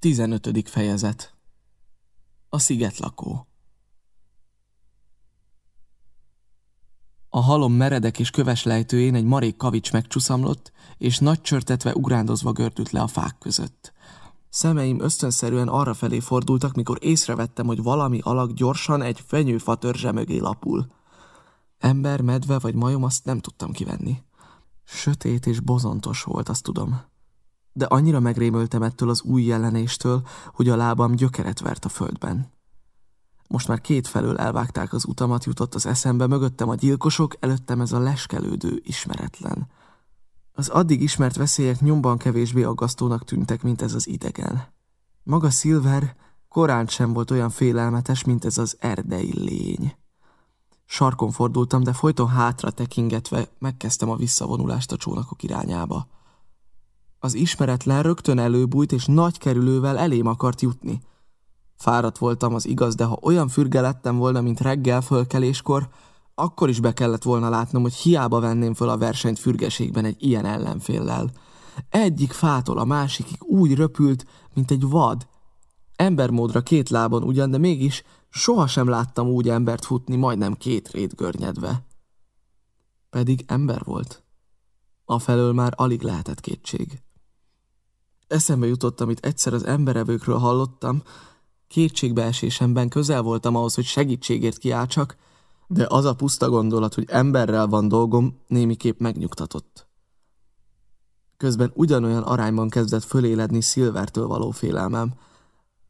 15. fejezet A szigetlakó A halom meredek és köves lejtőjén egy marék kavics megcsuszamlott, és nagy csörtetve ugrándozva gördült le a fák között. Szemeim ösztönszerűen arra felé fordultak, mikor észrevettem, hogy valami alak gyorsan egy fenyőfa törzse mögé lapul. Ember, medve vagy majom, azt nem tudtam kivenni. Sötét és bozontos volt, azt tudom de annyira megrémöltem ettől az új jelenéstől, hogy a lábam gyökeret vert a földben. Most már két felől elvágták az utamat, jutott az eszembe, mögöttem a gyilkosok, előttem ez a leskelődő ismeretlen. Az addig ismert veszélyek nyomban kevésbé aggasztónak tűntek, mint ez az idegen. Maga Silver korán sem volt olyan félelmetes, mint ez az erdei lény. Sarkon fordultam, de folyton hátra tekingetve megkezdtem a visszavonulást a csónakok irányába. Az ismeretlen rögtön előbújt, és nagy kerülővel elém akart jutni. Fáradt voltam, az igaz, de ha olyan fürge lettem volna, mint reggel fölkeléskor, akkor is be kellett volna látnom, hogy hiába venném föl a versenyt fürgeségben egy ilyen ellenféllel. Egyik fától a másikig úgy röpült, mint egy vad. Embermódra két lábon ugyan, de mégis sohasem láttam úgy embert futni, majdnem két rét görnyedve. Pedig ember volt. Afelől már alig lehetett kétség. Eszembe jutott, amit egyszer az emberevőkről hallottam, kétségbeesésemben közel voltam ahhoz, hogy segítségért kiáltsak, de az a puszta gondolat, hogy emberrel van dolgom, némiképp megnyugtatott. Közben ugyanolyan arányban kezdett föléledni Szilvertől való félelmem.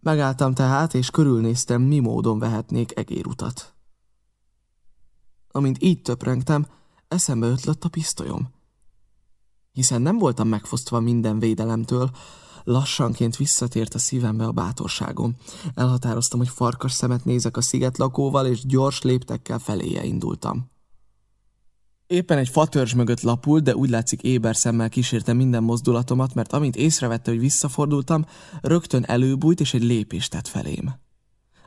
Megálltam tehát, és körülnéztem, mi módon vehetnék egérutat. Amint így töprengtem, eszembe ötlött a pisztolyom hiszen nem voltam megfosztva minden védelemtől, lassanként visszatért a szívembe a bátorságom. Elhatároztam, hogy farkas szemet nézek a sziget lakóval, és gyors léptekkel feléje indultam. Éppen egy fatörzs mögött lapult, de úgy látszik éber szemmel kísérte minden mozdulatomat, mert amint észrevette, hogy visszafordultam, rögtön előbújt és egy lépést tett felém.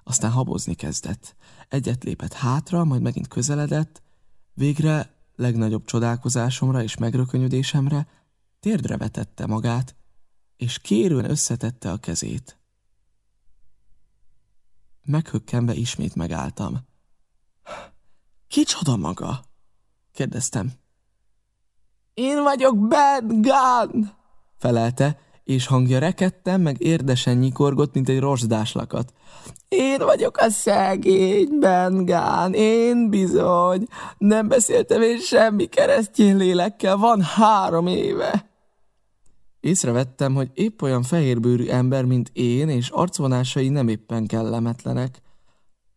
Aztán habozni kezdett. Egyet lépett hátra, majd megint közeledett, végre legnagyobb csodálkozásomra és megrökönyödésemre térdre vetette magát, és kérően összetette a kezét. Meghökkenve ismét megálltam. Kicsoda maga? kérdeztem. Én vagyok Ben Gunn, felelte, és hangja rekedten, meg érdesen nyikorgott, mint egy rozsdáslakat. Én vagyok a szegény Bengán, én bizony. Nem beszéltem én semmi keresztjén lélekkel, van három éve. Észrevettem, hogy épp olyan fehérbőrű ember, mint én, és arcvonásai nem éppen kellemetlenek.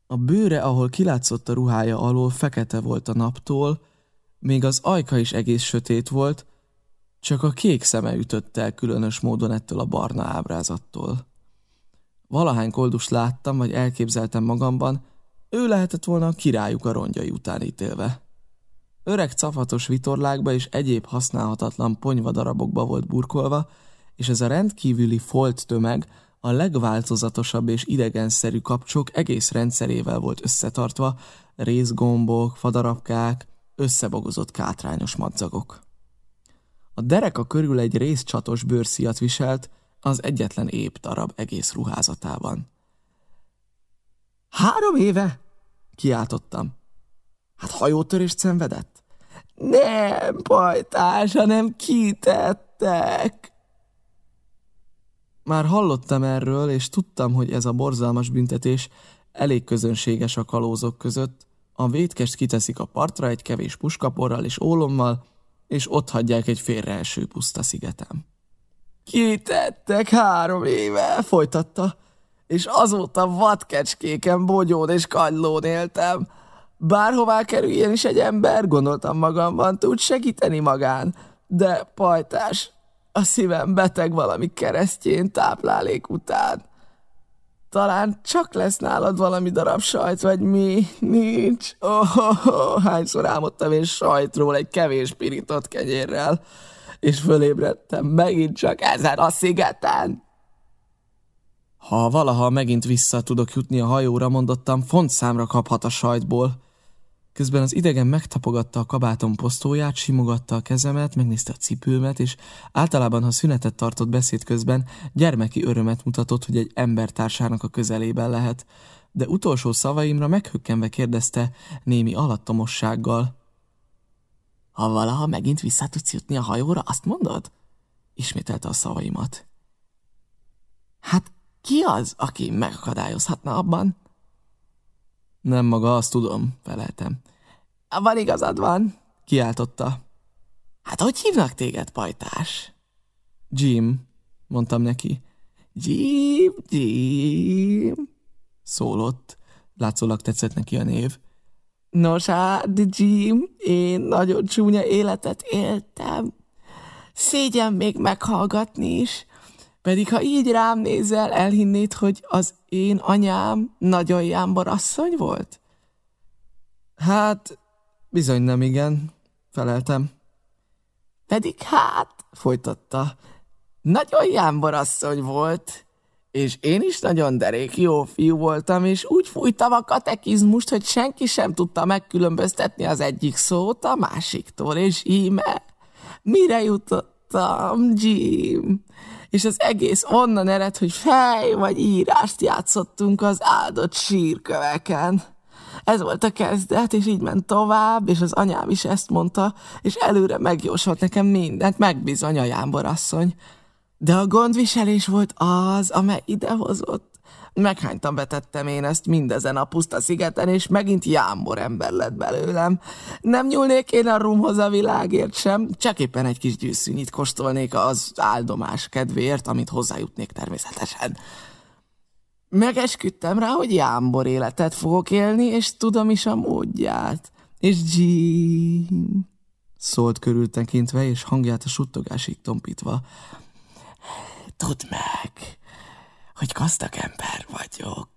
A bőre, ahol kilátszott a ruhája alól, fekete volt a naptól, még az ajka is egész sötét volt, csak a kék szeme ütött el különös módon ettől a barna ábrázattól. Valahány koldust láttam, vagy elképzeltem magamban, ő lehetett volna a királyuk a rongyai után ítélve. Öreg cafatos vitorlákba és egyéb használhatatlan ponyvadarabokba volt burkolva, és ez a rendkívüli folt tömeg a legváltozatosabb és idegenszerű kapcsok egész rendszerével volt összetartva, részgombok, fadarabkák, összebogozott kátrányos madzagok. A dereka körül egy részcsatos bőrszíjat viselt, az egyetlen épp darab egész ruházatában. Három éve? Kiáltottam. Hát hajótörést szenvedett? Nem, pajtás, hanem kitettek. Már hallottam erről, és tudtam, hogy ez a borzalmas büntetés elég közönséges a kalózok között. A vétkest kiteszik a partra egy kevés puskaporral és ólommal, és ott hagyják egy félreeső puszta szigetem. Kitettek három éve, folytatta, és azóta vadkecskéken, bogyón és kagylón éltem. Bárhová kerüljen is egy ember, gondoltam magamban, tud segíteni magán. De pajtás, a szívem beteg valami keresztjén táplálék után. Talán csak lesz nálad valami darab sajt, vagy mi? Nincs. Oh, oh, oh. hányszor álmodtam én sajtról egy kevés pirított kenyérrel és fölébredtem megint csak ezen a szigeten. Ha valaha megint vissza tudok jutni a hajóra, mondottam, fontszámra kaphat a sajtból. Közben az idegen megtapogatta a kabátom posztóját, simogatta a kezemet, megnézte a cipőmet, és általában, ha szünetet tartott beszéd közben, gyermeki örömet mutatott, hogy egy embertársának a közelében lehet. De utolsó szavaimra meghökkenve kérdezte némi alattomossággal. Ha valaha megint vissza tudsz jutni a hajóra, azt mondod? Ismételte a szavaimat. Hát ki az, aki megakadályozhatna abban? Nem maga, azt tudom, feleltem. Van igazad van, kiáltotta. Hát hogy hívnak téged, pajtás? Jim, mondtam neki. Jim, Jim, szólott. Látszólag tetszett neki a név. Nos hát, Jim, én nagyon csúnya életet éltem. Szégyen még meghallgatni is. Pedig ha így rám nézel, elhinnéd, hogy az én anyám nagyon jámbor asszony volt? Hát, bizony nem igen, feleltem. Pedig hát, folytatta, nagyon jámbor asszony volt, és én is nagyon derék jó fiú voltam, és úgy fújtam a katekizmust, hogy senki sem tudta megkülönböztetni az egyik szót a másiktól, és íme, mire jutottam, Jim? És az egész onnan ered, hogy fej vagy írást játszottunk az áldott sírköveken. Ez volt a kezdet, és így ment tovább, és az anyám is ezt mondta, és előre megjósolt nekem mindent, megbizony a jámborasszony. De a gondviselés volt az, amely idehozott. Meghánytam betettem én ezt mindezen a puszta szigeten, és megint jámbor ember lett belőlem. Nem nyúlnék én a rumhoz a világért sem, csak éppen egy kis gyűszűnyit kóstolnék az áldomás kedvéért, amit hozzájutnék természetesen. Megesküdtem rá, hogy jámbor életet fogok élni, és tudom is a módját. És Jim... Szólt körültekintve, és hangját a suttogásig tompítva. Tudd meg, hogy gazdag ember vagyok.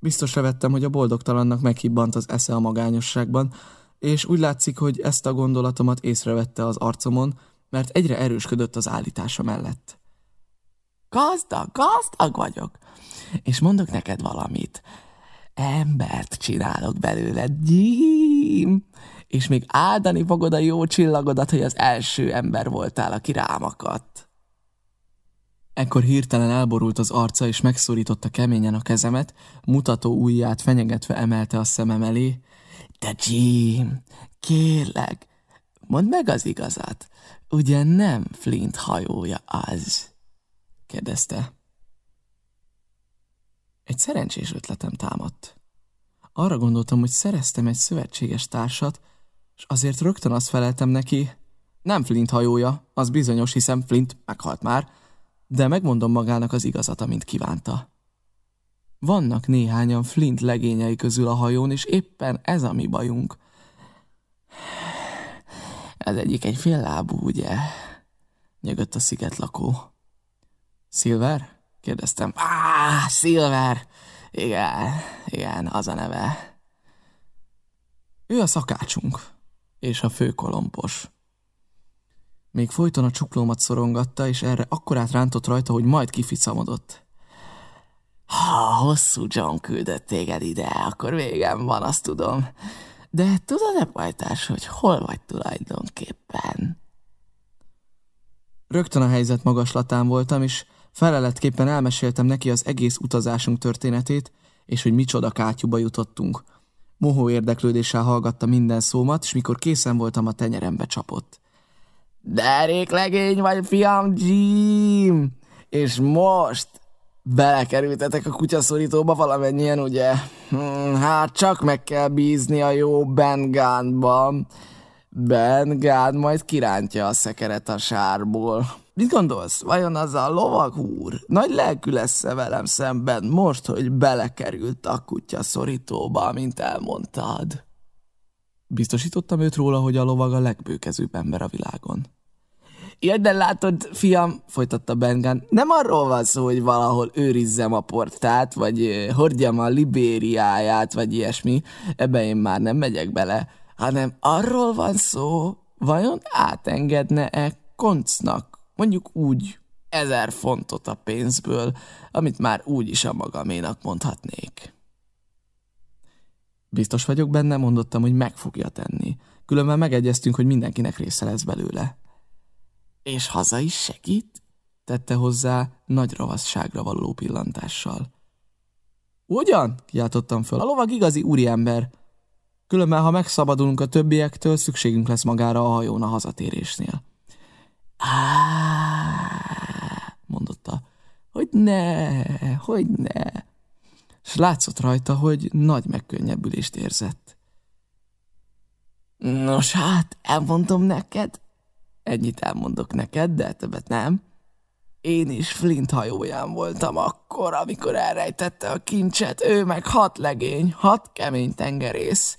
Biztosra vettem, hogy a boldogtalannak meghibbant az esze a magányosságban, és úgy látszik, hogy ezt a gondolatomat észrevette az arcomon, mert egyre erősködött az állítása mellett. Gazdag, gazdag vagyok, és mondok neked valamit. Embert csinálok belőled, Jim, és még áldani fogod a jó csillagodat, hogy az első ember voltál, aki rám akadt. Ekkor hirtelen elborult az arca, és megszorította keményen a kezemet, mutató ujját fenyegetve emelte a szemem elé. De Jim, kérlek, mondd meg az igazat, ugye nem Flint hajója az? kérdezte. Egy szerencsés ötletem támadt. Arra gondoltam, hogy szereztem egy szövetséges társat, és azért rögtön azt feleltem neki, nem Flint hajója, az bizonyos, hiszen Flint meghalt már, de megmondom magának az igazat, amint kívánta. Vannak néhányan Flint legényei közül a hajón, és éppen ez a mi bajunk. Ez egyik egy fél lábú, ugye? Nyögött a szigetlakó. Silver? kérdeztem. Á, Silver! Igen, igen, az a neve. Ő a szakácsunk, és a főkolompos. Még folyton a csuklómat szorongatta, és erre akkorát rántott rajta, hogy majd kificamodott. Ha hosszú John küldött téged ide, akkor végem van, azt tudom. De tudod-e, pajtás, hogy hol vagy tulajdonképpen? Rögtön a helyzet magaslatán voltam, és feleletképpen elmeséltem neki az egész utazásunk történetét, és hogy micsoda kátyúba jutottunk. Mohó érdeklődéssel hallgatta minden szómat, és mikor készen voltam, a tenyerembe csapott. Derék legény vagy, fiam, Jim! És most belekerültetek a kutyaszorítóba valamennyien, ugye? Hm, hát csak meg kell bízni a jó Ben Gunnban. Ben Gunn majd kirántja a szekeret a sárból. Mit gondolsz, vajon az a lovag úr nagy lelkű lesz-e velem szemben most, hogy belekerült a kutya szorítóba, mint elmondtad? Biztosítottam őt róla, hogy a lovag a legbőkezőbb ember a világon. Jaj, látod, fiam, folytatta Bengan, nem arról van szó, hogy valahol őrizzem a portát, vagy hordjam a libériáját, vagy ilyesmi, ebbe én már nem megyek bele, hanem arról van szó, vajon átengedne-e koncnak, mondjuk úgy ezer fontot a pénzből, amit már úgy is a magaménak mondhatnék. Biztos vagyok benne, mondottam, hogy meg fogja tenni. Különben megegyeztünk, hogy mindenkinek része lesz belőle. És haza is segít? tette hozzá nagy ravasságra való pillantással. Ugyan? kiáltottam föl. A lovag igazi úriember. Különben, ha megszabadulunk a többiektől, szükségünk lesz magára a hajón a hazatérésnél. Á, mondotta, hogy ne, hogy ne. És látszott rajta, hogy nagy megkönnyebbülést érzett. Nos hát, elmondom neked. Ennyit elmondok neked, de többet nem. Én is Flint hajóján voltam akkor, amikor elrejtette a kincset, ő meg hat legény, hat kemény tengerész.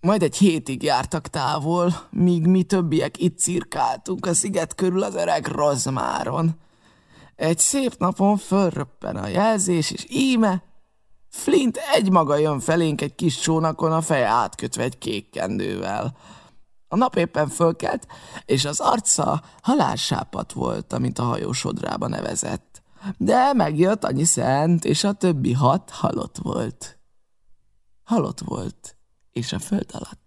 Majd egy hétig jártak távol, míg mi többiek itt cirkáltunk a sziget körül az öreg rozmáron. Egy szép napon fölröppen a jelzés, és íme, Flint egymaga jön felénk egy kis csónakon a feje átkötve egy kék kendővel. A nap éppen fölkelt, és az arca halálsápat volt, amit a hajó sodrába nevezett. De megjött annyi szent, és a többi hat halott volt. Halott volt, és a föld alatt.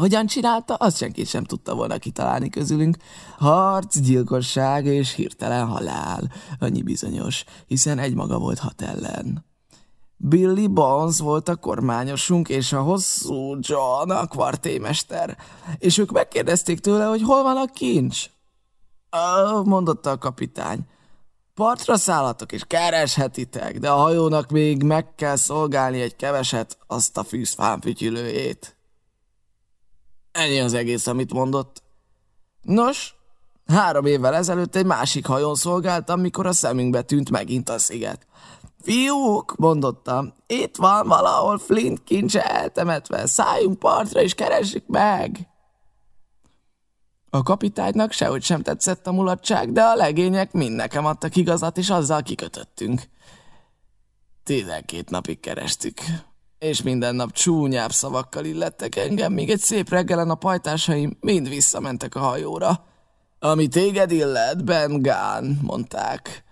Hogyan csinálta, azt senki sem tudta volna kitalálni közülünk. Harc, gyilkosság és hirtelen halál, annyi bizonyos, hiszen egymaga volt hat ellen. Billy Bones volt a kormányosunk, és a hosszú John a kvartémester, és ők megkérdezték tőle, hogy hol van a kincs. Mondotta a kapitány. Partra szállhatok és kereshetitek, de a hajónak még meg kell szolgálni egy keveset azt a fűzfán fütyülőjét. Ennyi az egész, amit mondott. Nos, három évvel ezelőtt egy másik hajón szolgáltam, mikor a szemünkbe tűnt megint a sziget. Fiúk, mondottam, itt van valahol Flint kincse eltemetve, szálljunk partra és keressük meg. A kapitánynak sehogy sem tetszett a mulatság, de a legények mind nekem adtak igazat, és azzal kikötöttünk. Tizenkét napig kerestük, és minden nap csúnyább szavakkal illettek engem, míg egy szép reggelen a pajtásaim mind visszamentek a hajóra. Ami téged illet, Ben Gán, mondták.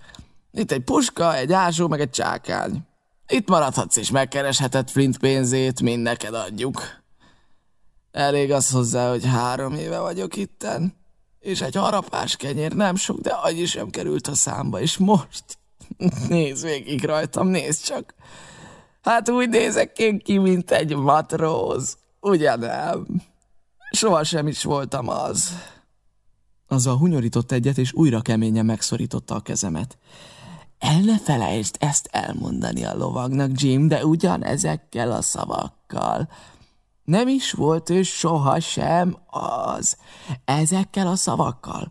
Itt egy puska, egy ázsó, meg egy csákány. Itt maradhatsz és megkeresheted Flint pénzét, mind neked adjuk. Elég az hozzá, hogy három éve vagyok itten, és egy harapás kenyér nem sok, de annyi sem került a számba, és most... Nézd végig rajtam, nézd csak. Hát úgy nézek én ki, mint egy matróz. Ugyanem. Soha sem is voltam az. Azzal hunyorított egyet, és újra keményen megszorította a kezemet. El ne felejtsd ezt elmondani a lovagnak, Jim, de ugyan ezekkel a szavakkal. Nem is volt ő sohasem az. Ezekkel a szavakkal.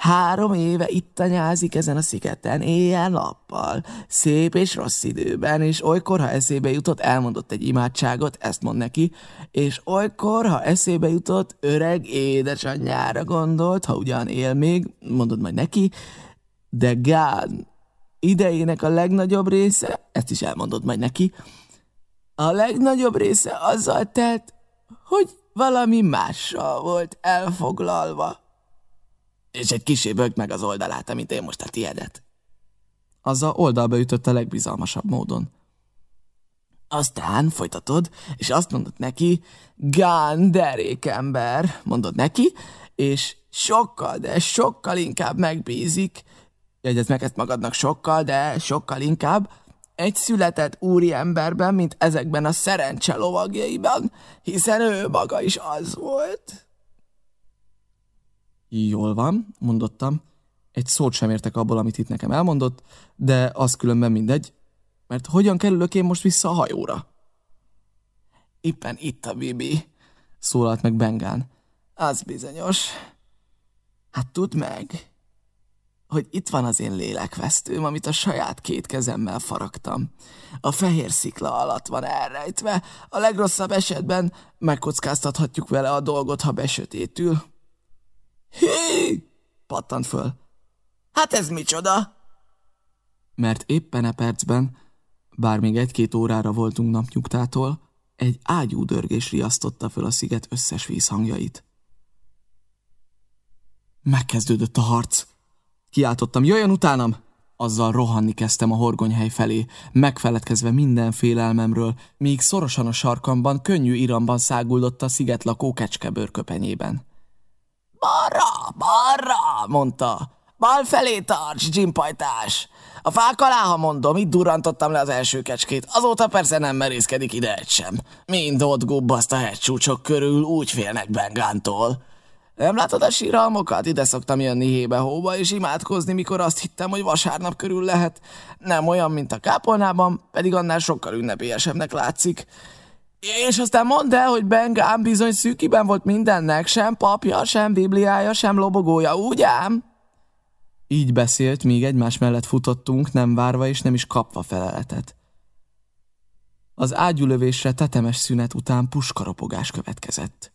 Három éve itt tanyázik ezen a szigeten, éjjel-nappal, szép és rossz időben, és olykor, ha eszébe jutott, elmondott egy imádságot, ezt mond neki, és olykor, ha eszébe jutott, öreg édesanyjára gondolt, ha ugyan él még, mondod majd neki, de God, idejének a legnagyobb része, ezt is elmondod majd neki, a legnagyobb része azzal telt, hogy valami mással volt elfoglalva. És egy kisé bögt meg az oldalát, amit én most a tiedet. Azzal oldalba ütött a legbizalmasabb módon. Aztán folytatod, és azt mondod neki, Gán derékember, mondod neki, és sokkal, de sokkal inkább megbízik, jegyez meg ezt magadnak sokkal, de sokkal inkább, egy született úri emberben, mint ezekben a szerencse lovagjaiban, hiszen ő maga is az volt. Jól van, mondottam. Egy szót sem értek abból, amit itt nekem elmondott, de az különben mindegy, mert hogyan kerülök én most vissza a hajóra? Éppen itt a Bibi, szólalt meg Bengán. Az bizonyos. Hát tudd meg, hogy itt van az én lélekvesztőm, amit a saját két kezemmel faragtam. A fehér szikla alatt van elrejtve, a legrosszabb esetben megkockáztathatjuk vele a dolgot, ha besötétül. Hű! pattant föl. Hát ez micsoda? Mert éppen e percben, bár még egy-két órára voltunk napnyugtától, egy ágyúdörgés riasztotta föl a sziget összes vízhangjait. Megkezdődött a harc. Kiáltottam, jöjjön utánam! Azzal rohanni kezdtem a horgonyhely felé, megfeledkezve minden félelmemről, míg szorosan a sarkamban könnyű iramban száguldott a szigetlakó kecskebőrköpenyében. Balra, balra, mondta. Bal felé tarts, gyimpajtás! A fák alá, ha mondom, itt durrantottam le az első kecskét, azóta persze nem merészkedik ide egy sem. Mind ott gubbaszt a hegycsúcsok körül, úgy félnek Bengántól. Nem látod a síralmokat? Ide szoktam jönni hébe-hóba és imádkozni, mikor azt hittem, hogy vasárnap körül lehet. Nem olyan, mint a kápolnában, pedig annál sokkal ünnepélyesebbnek látszik. És aztán mondd el, hogy Bengám bizony szűkiben volt mindennek, sem papja, sem bibliája, sem lobogója, úgy ám? Így beszélt, míg egymás mellett futottunk, nem várva és nem is kapva feleletet. Az ágyulövésre tetemes szünet után puskaropogás következett.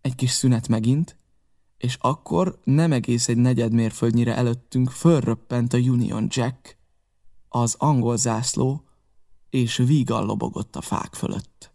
Egy kis szünet megint, és akkor nem egész egy negyed mérföldnyire előttünk fölröppent a Union Jack, az angol zászló, és vígan lobogott a fák fölött.